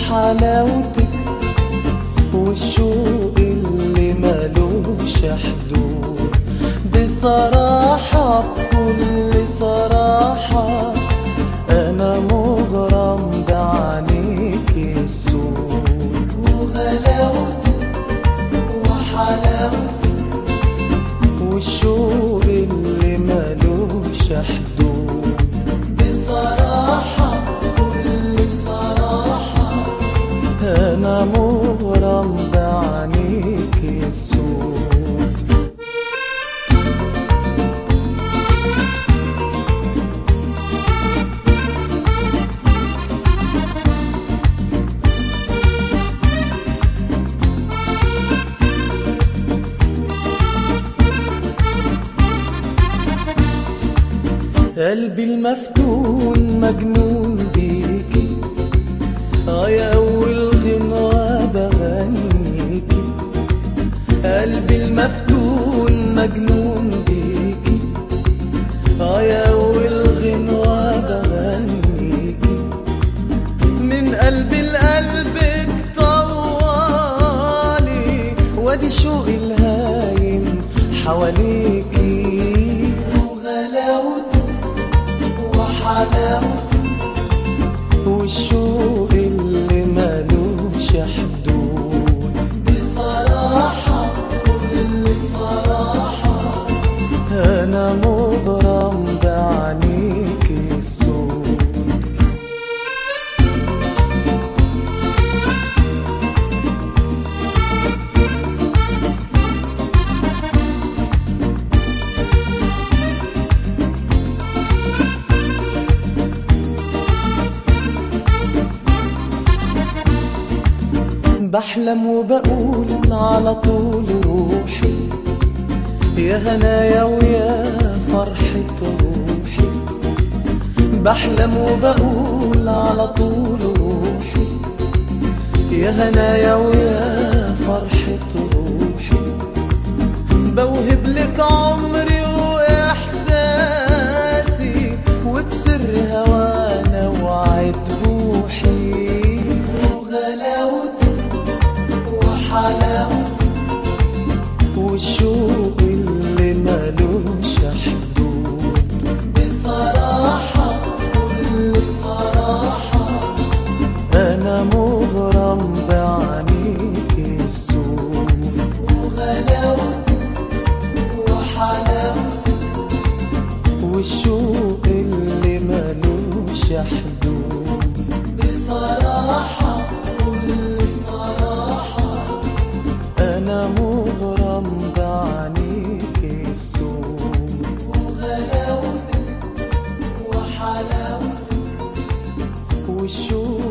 وحلاوتك والشوق اللي ملوش حدود. بصراحة بكل صراحة قلبي المفتون مجنون بيكي. آه يا أول غنوة بغنيكي. قلبي المفتون مجنون بيكي. آه يا أول غنوة بغنيكي. من قلبي لقلبك طوالي وادي شوقي الهايم حواليكي. وحلاوتك والشوق اللي بحلم وبقول على طول روحي. يا هنايا ويا فرحة روحي. بحلم وبقول على طول روحي. يا هنايا ويا فرحة روحي. بوهب لك عمري مغرم بعينيك السوق وغلاوتك وحلاوتك والشوق اللي ملوش حدود. بصراحة كل صراحة أنا مغرم بعينيك السوق وغلاوتك وحلاوتك والشوق